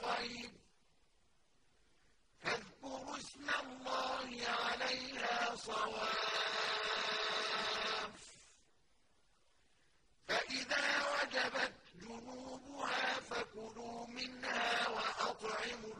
خير فاذكروا اسم الله عليها صواف. فإذا وجبت جنوبها فكلوا منها وأطعموا